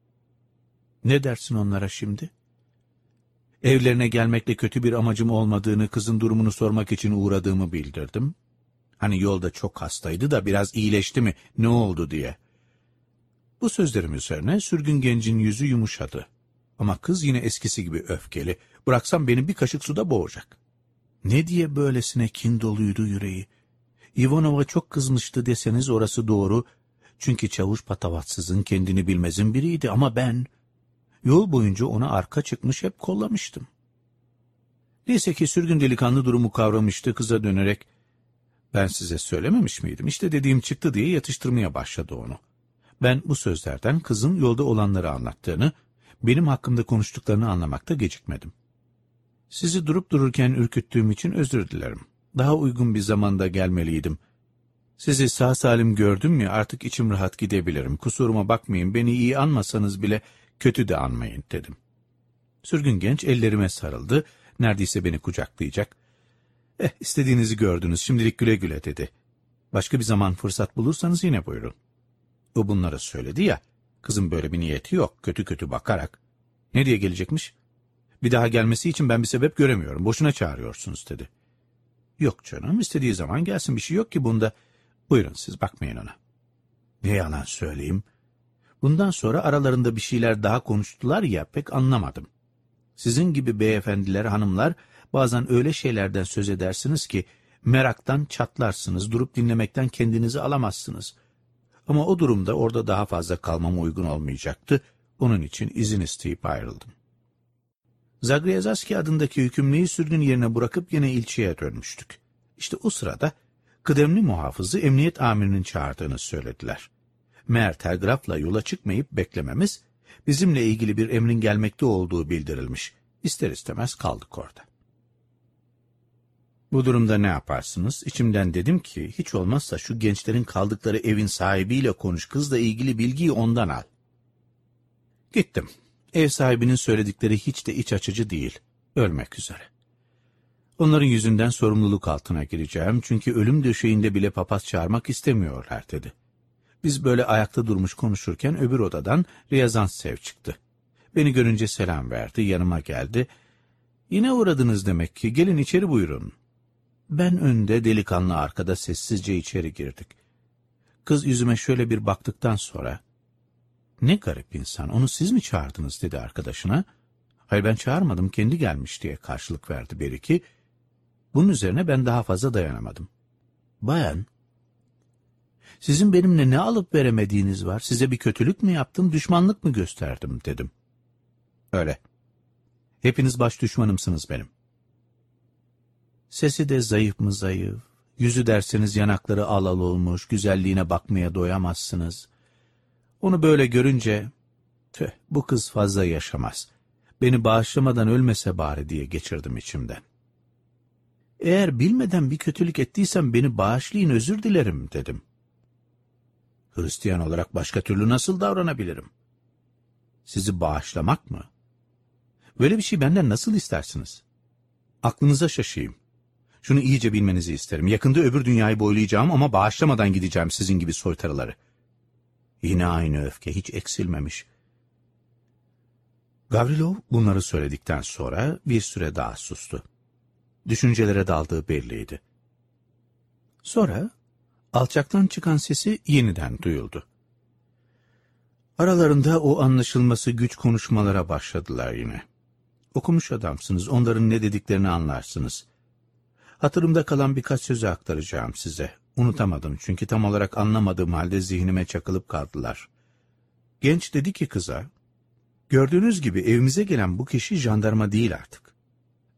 ''Ne dersin onlara şimdi?'' Evlerine gelmekle kötü bir amacım olmadığını, kızın durumunu sormak için uğradığımı bildirdim. Hani yolda çok hastaydı da biraz iyileşti mi, ne oldu diye. Bu sözlerim üzerine sürgün gencin yüzü yumuşadı. Ama kız yine eskisi gibi öfkeli. Bıraksam beni bir kaşık suda boğacak. Ne diye böylesine kin doluydu yüreği. Ivanova çok kızmıştı deseniz orası doğru. Çünkü çavuş patavatsızın kendini bilmezin biriydi ama ben... Yol boyunca ona arka çıkmış hep kollamıştım. Neyse ki sürgün delikanlı durumu kavramıştı kıza dönerek. Ben size söylememiş miydim? İşte dediğim çıktı diye yatıştırmaya başladı onu. Ben bu sözlerden kızın yolda olanları anlattığını, benim hakkımda konuştuklarını anlamakta gecikmedim. Sizi durup dururken ürküttüğüm için özür dilerim. Daha uygun bir zamanda gelmeliydim. Sizi sağ salim gördüm ya artık içim rahat gidebilirim. Kusuruma bakmayın beni iyi anmasanız bile kötü de anmayın dedim. Sürgün genç ellerime sarıldı, neredeyse beni kucaklayacak. Eh istediğinizi gördünüz, şimdilik güle güle dedi. Başka bir zaman fırsat bulursanız yine buyurun. O bunları söyledi ya, kızın böyle bir niyeti yok, kötü kötü bakarak. Ne diye gelecekmiş? Bir daha gelmesi için ben bir sebep göremiyorum, boşuna çağırıyorsunuz dedi. Yok canım, istediği zaman gelsin bir şey yok ki bunda. Buyurun siz bakmayın ona. Ne yalan söyleyeyim, Bundan sonra aralarında bir şeyler daha konuştular ya pek anlamadım. Sizin gibi beyefendiler, hanımlar bazen öyle şeylerden söz edersiniz ki meraktan çatlarsınız, durup dinlemekten kendinizi alamazsınız. Ama o durumda orada daha fazla kalmam uygun olmayacaktı. Onun için izin isteyip ayrıldım. Zagriezaski adındaki hükümlüyü sürgün yerine bırakıp yine ilçeye dönmüştük. İşte o sırada kıdemli muhafızı emniyet amirinin çağırdığını söylediler. Meğer telgrafla yola çıkmayıp beklememiz, bizimle ilgili bir emrin gelmekte olduğu bildirilmiş. İster istemez kaldık orada. Bu durumda ne yaparsınız? İçimden dedim ki, hiç olmazsa şu gençlerin kaldıkları evin sahibiyle konuş, kızla ilgili bilgiyi ondan al. Gittim. Ev sahibinin söyledikleri hiç de iç açıcı değil. Ölmek üzere. Onların yüzünden sorumluluk altına gireceğim çünkü ölüm döşeğinde bile papaz çağırmak istemiyorlar dedi. Biz böyle ayakta durmuş konuşurken öbür odadan Riyazantsev çıktı. Beni görünce selam verdi, yanıma geldi. Yine uğradınız demek ki, gelin içeri buyurun. Ben önde, delikanlı arkada sessizce içeri girdik. Kız yüzüme şöyle bir baktıktan sonra, ne garip insan, onu siz mi çağırdınız dedi arkadaşına. Hayır ben çağırmadım, kendi gelmiş diye karşılık verdi Beriki. Bunun üzerine ben daha fazla dayanamadım. Bayan, sizin benimle ne alıp veremediğiniz var? Size bir kötülük mü yaptım, düşmanlık mı gösterdim dedim. Öyle. Hepiniz baş düşmanımsınız benim. Sesi de zayıf mı zayıf, yüzü derseniz yanakları al al olmuş, güzelliğine bakmaya doyamazsınız. Onu böyle görünce, tüh bu kız fazla yaşamaz. Beni bağışlamadan ölmese bari diye geçirdim içimden. Eğer bilmeden bir kötülük ettiysem beni bağışlayın özür dilerim dedim. Hristiyan olarak başka türlü nasıl davranabilirim? Sizi bağışlamak mı? Böyle bir şey benden nasıl istersiniz? Aklınıza şaşayım. Şunu iyice bilmenizi isterim. Yakında öbür dünyayı boylayacağım ama bağışlamadan gideceğim sizin gibi soytarıları. Yine aynı öfke hiç eksilmemiş. Gavrilov bunları söyledikten sonra bir süre daha sustu. Düşüncelere daldığı belliydi. Sonra alçaktan çıkan sesi yeniden duyuldu. Aralarında o anlaşılması güç konuşmalara başladılar yine. Okumuş adamsınız, onların ne dediklerini anlarsınız. Hatırımda kalan birkaç sözü aktaracağım size. Unutamadım çünkü tam olarak anlamadığım halde zihnime çakılıp kaldılar. Genç dedi ki kıza, gördüğünüz gibi evimize gelen bu kişi jandarma değil artık.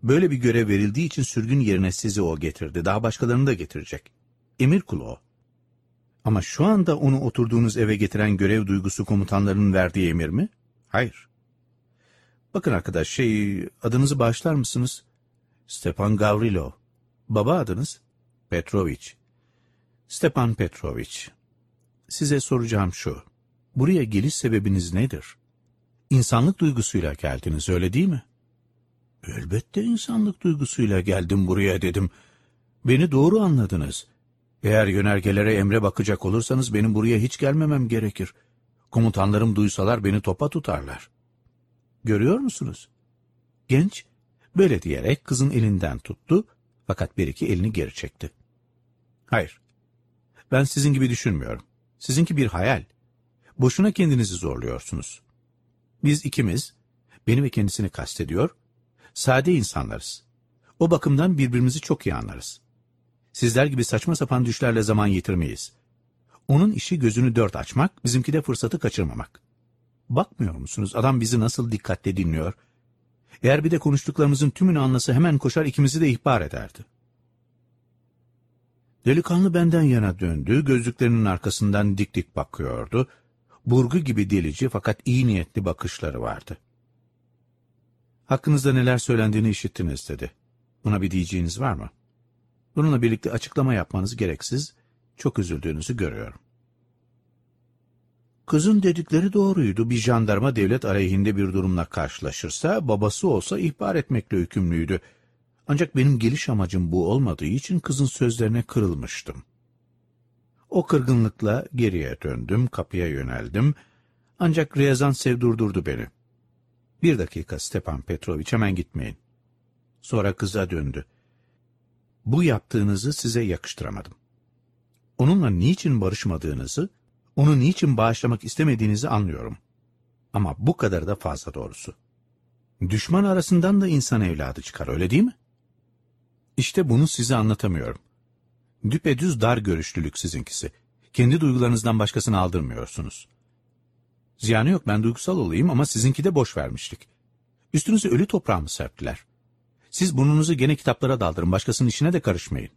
Böyle bir görev verildiği için sürgün yerine sizi o getirdi, daha başkalarını da getirecek. Emir kulu o. Ama şu anda onu oturduğunuz eve getiren görev duygusu komutanlarının verdiği emir mi? Hayır. Bakın arkadaş, şey, adınızı bağışlar mısınız? Stepan Gavrilov. Baba adınız? Petrovic. Stepan Petrovic. Size soracağım şu. Buraya geliş sebebiniz nedir? İnsanlık duygusuyla geldiniz, öyle değil mi? Elbette insanlık duygusuyla geldim buraya dedim. Beni doğru anladınız. Eğer yönergelere emre bakacak olursanız benim buraya hiç gelmemem gerekir. Komutanlarım duysalar beni topa tutarlar. Görüyor musunuz? Genç böyle diyerek kızın elinden tuttu fakat bir iki elini geri çekti. Hayır, ben sizin gibi düşünmüyorum. Sizinki bir hayal. Boşuna kendinizi zorluyorsunuz. Biz ikimiz, beni ve kendisini kastediyor, sade insanlarız. O bakımdan birbirimizi çok iyi anlarız. Sizler gibi saçma sapan düşlerle zaman yitirmeyiz. Onun işi gözünü dört açmak, bizimki de fırsatı kaçırmamak. Bakmıyor musunuz adam bizi nasıl dikkatle dinliyor? Eğer bir de konuştuklarımızın tümünü anlasa hemen koşar ikimizi de ihbar ederdi. Delikanlı benden yana döndü, gözlüklerinin arkasından dik dik bakıyordu. Burgu gibi delici fakat iyi niyetli bakışları vardı. Hakkınızda neler söylendiğini işittiniz dedi. Buna bir diyeceğiniz var mı? Bununla birlikte açıklama yapmanız gereksiz, çok üzüldüğünüzü görüyorum. Kızın dedikleri doğruydu. Bir jandarma devlet aleyhinde bir durumla karşılaşırsa babası olsa ihbar etmekle hükümlüydü. Ancak benim geliş amacım bu olmadığı için kızın sözlerine kırılmıştım. O kırgınlıkla geriye döndüm, kapıya yöneldim. Ancak Riyazantsev durdurdu beni. Bir dakika Stepan Petrovic hemen gitmeyin. Sonra kıza döndü. Bu yaptığınızı size yakıştıramadım. Onunla niçin barışmadığınızı, onu niçin bağışlamak istemediğinizi anlıyorum. Ama bu kadar da fazla doğrusu. Düşman arasından da insan evladı çıkar öyle değil mi? İşte bunu size anlatamıyorum. Düpedüz dar görüşlülük sizinkisi. Kendi duygularınızdan başkasını aldırmıyorsunuz. Ziyanı yok ben duygusal olayım ama sizinki de boş vermişlik. Üstünüze ölü toprağı mı serptiler? Siz burnunuzu gene kitaplara daldırın başkasının işine de karışmayın.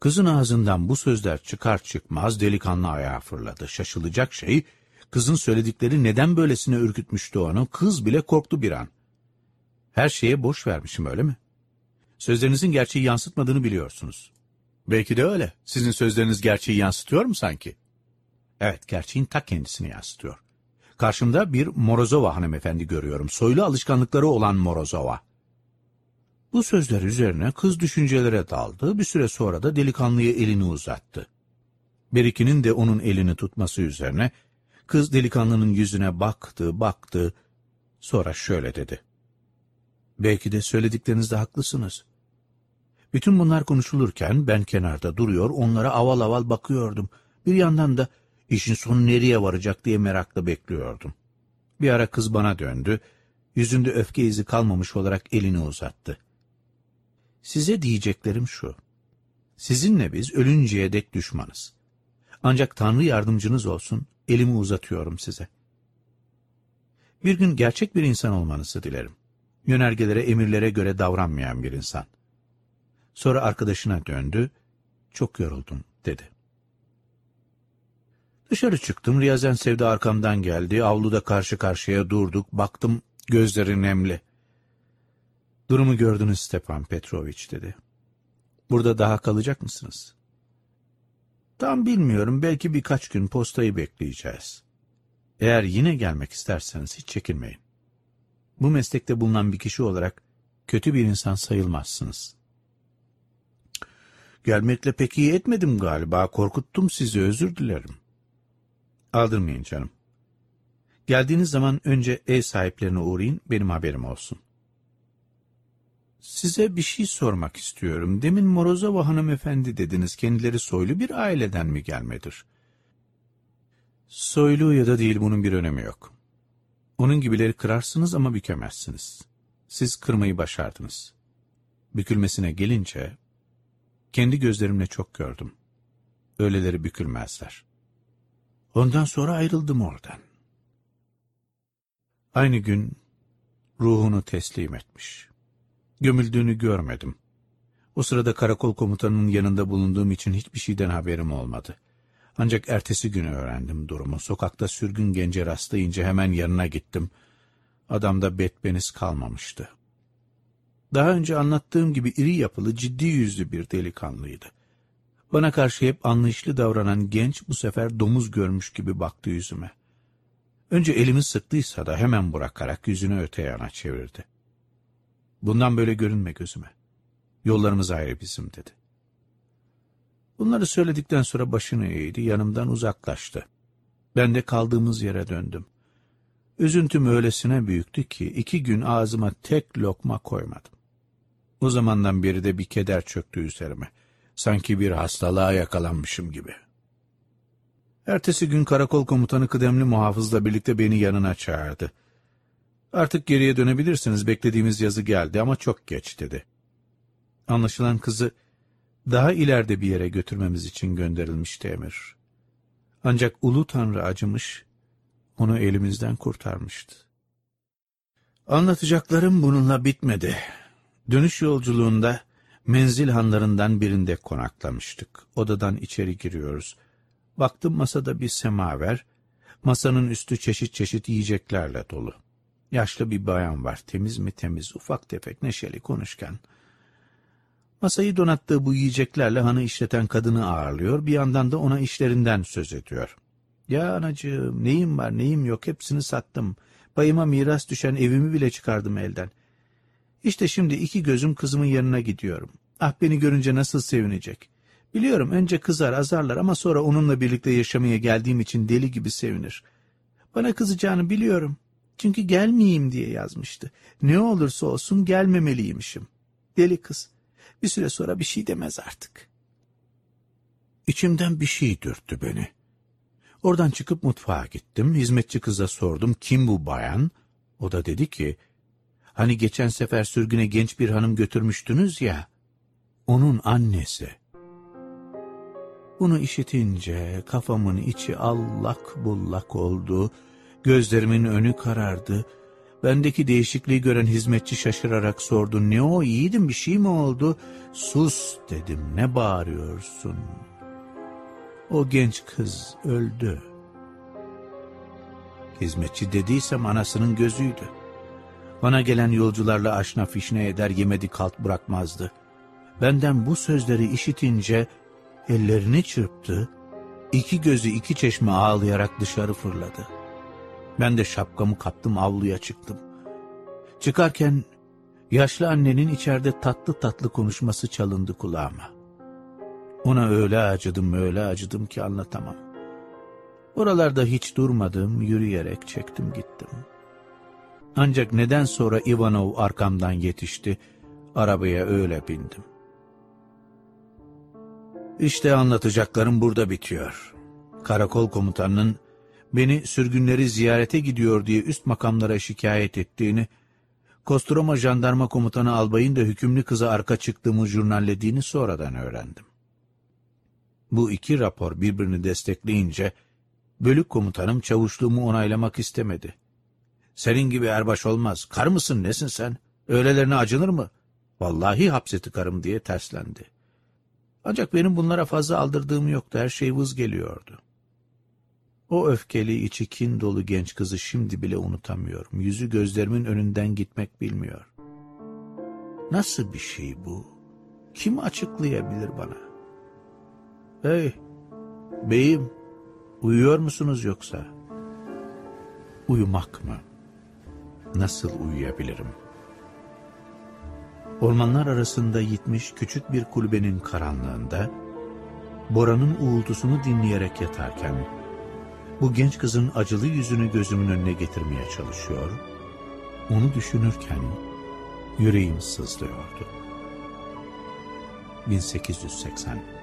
Kızın ağzından bu sözler çıkar çıkmaz delikanlı ayağa fırladı. Şaşılacak şey, kızın söyledikleri neden böylesine ürkütmüştü onu, kız bile korktu bir an. Her şeye boş vermişim öyle mi? Sözlerinizin gerçeği yansıtmadığını biliyorsunuz. Belki de öyle. Sizin sözleriniz gerçeği yansıtıyor mu sanki? Evet, gerçeğin ta kendisini yansıtıyor. Karşımda bir Morozova hanımefendi görüyorum. Soylu alışkanlıkları olan Morozova. Bu sözler üzerine kız düşüncelere daldı, bir süre sonra da delikanlıya elini uzattı. Beriki'nin de onun elini tutması üzerine kız delikanlının yüzüne baktı, baktı, sonra şöyle dedi. Belki de söylediklerinizde haklısınız. Bütün bunlar konuşulurken ben kenarda duruyor, onlara aval aval bakıyordum. Bir yandan da işin sonu nereye varacak diye merakla bekliyordum. Bir ara kız bana döndü, yüzünde öfke izi kalmamış olarak elini uzattı. Size diyeceklerim şu. Sizinle biz ölünceye dek düşmanız. Ancak Tanrı yardımcınız olsun, elimi uzatıyorum size. Bir gün gerçek bir insan olmanızı dilerim. Yönergelere, emirlere göre davranmayan bir insan. Sonra arkadaşına döndü, çok yoruldum dedi. Dışarı çıktım, Riyazen Sevda arkamdan geldi, avluda karşı karşıya durduk, baktım gözleri nemli. Durumu gördünüz Stepan Petrovic dedi. Burada daha kalacak mısınız? Tam bilmiyorum, belki birkaç gün postayı bekleyeceğiz. Eğer yine gelmek isterseniz hiç çekinmeyin. Bu meslekte bulunan bir kişi olarak kötü bir insan sayılmazsınız. Gelmekle pek iyi etmedim galiba, korkuttum sizi, özür dilerim. Aldırmayın canım. Geldiğiniz zaman önce ev sahiplerine uğrayın, benim haberim olsun. Size bir şey sormak istiyorum. Demin Morozova hanımefendi dediniz. Kendileri soylu bir aileden mi gelmedir? Soylu ya da değil bunun bir önemi yok. Onun gibileri kırarsınız ama bükemezsiniz. Siz kırmayı başardınız. Bükülmesine gelince, kendi gözlerimle çok gördüm. Öyleleri bükülmezler. Ondan sonra ayrıldım oradan. Aynı gün ruhunu teslim etmiş. Gömüldüğünü görmedim. O sırada karakol komutanının yanında bulunduğum için hiçbir şeyden haberim olmadı. Ancak ertesi günü öğrendim durumu. Sokakta sürgün gence rastlayınca hemen yanına gittim. Adamda betbeniz kalmamıştı. Daha önce anlattığım gibi iri yapılı, ciddi yüzlü bir delikanlıydı. Bana karşı hep anlayışlı davranan genç bu sefer domuz görmüş gibi baktı yüzüme. Önce elimi sıktıysa da hemen bırakarak yüzünü öte yana çevirdi. Bundan böyle görünme gözüme. Yollarımız ayrı bizim dedi. Bunları söyledikten sonra başını eğdi, yanımdan uzaklaştı. Ben de kaldığımız yere döndüm. Üzüntüm öylesine büyüktü ki iki gün ağzıma tek lokma koymadım. O zamandan beri de bir keder çöktü üzerime. Sanki bir hastalığa yakalanmışım gibi. Ertesi gün karakol komutanı kıdemli muhafızla birlikte beni yanına çağırdı. Artık geriye dönebilirsiniz, beklediğimiz yazı geldi ama çok geç dedi. Anlaşılan kızı daha ileride bir yere götürmemiz için gönderilmişti emir. Ancak Ulu Tanrı acımış, onu elimizden kurtarmıştı. Anlatacaklarım bununla bitmedi. Dönüş yolculuğunda menzil hanlarından birinde konaklamıştık. Odadan içeri giriyoruz. Baktım masada bir semaver, masanın üstü çeşit çeşit yiyeceklerle dolu. Yaşlı bir bayan var, temiz mi temiz, ufak tefek neşeli konuşken. Masayı donattığı bu yiyeceklerle hanı işleten kadını ağırlıyor, bir yandan da ona işlerinden söz ediyor. Ya anacığım, neyim var neyim yok hepsini sattım. Payıma miras düşen evimi bile çıkardım elden. İşte şimdi iki gözüm kızımın yanına gidiyorum. Ah beni görünce nasıl sevinecek. Biliyorum önce kızar azarlar ama sonra onunla birlikte yaşamaya geldiğim için deli gibi sevinir. Bana kızacağını biliyorum. Çünkü gelmeyeyim diye yazmıştı. Ne olursa olsun gelmemeliymişim. Deli kız. Bir süre sonra bir şey demez artık. İçimden bir şey dürttü beni. Oradan çıkıp mutfağa gittim. Hizmetçi kıza sordum kim bu bayan? O da dedi ki hani geçen sefer sürgüne genç bir hanım götürmüştünüz ya onun annesi. Bunu işitince kafamın içi allak bullak oldu, gözlerimin önü karardı. Bendeki değişikliği gören hizmetçi şaşırarak sordu. Ne o yiğidim bir şey mi oldu? Sus dedim ne bağırıyorsun? O genç kız öldü. Hizmetçi dediysem anasının gözüydü. Bana gelen yolcularla aşna fişne eder yemedi kalt bırakmazdı. Benden bu sözleri işitince ellerini çırptı, iki gözü iki çeşme ağlayarak dışarı fırladı. Ben de şapkamı kaptım avluya çıktım. Çıkarken yaşlı annenin içeride tatlı tatlı konuşması çalındı kulağıma. Ona öyle acıdım öyle acıdım ki anlatamam. Oralarda hiç durmadım, yürüyerek çektim gittim. Ancak neden sonra Ivanov arkamdan yetişti, arabaya öyle bindim. İşte anlatacaklarım burada bitiyor. Karakol komutanının beni sürgünleri ziyarete gidiyor diye üst makamlara şikayet ettiğini, Kostroma jandarma komutanı albayın da hükümlü kıza arka çıktığımı jurnallediğini sonradan öğrendim. Bu iki rapor birbirini destekleyince, bölük komutanım çavuşluğumu onaylamak istemedi. Senin gibi erbaş olmaz, kar mısın nesin sen? Öylelerine acınır mı? Vallahi hapse tıkarım diye terslendi. Ancak benim bunlara fazla aldırdığım yoktu, her şey vız geliyordu. O öfkeli, içi kin dolu genç kızı şimdi bile unutamıyorum. Yüzü gözlerimin önünden gitmek bilmiyor. Nasıl bir şey bu? Kim açıklayabilir bana? Hey, beyim, uyuyor musunuz yoksa? Uyumak mı? Nasıl uyuyabilirim? Ormanlar arasında yitmiş küçük bir kulübenin karanlığında, Bora'nın uğultusunu dinleyerek yatarken, bu genç kızın acılı yüzünü gözümün önüne getirmeye çalışıyor, onu düşünürken yüreğim sızlıyordu. 1880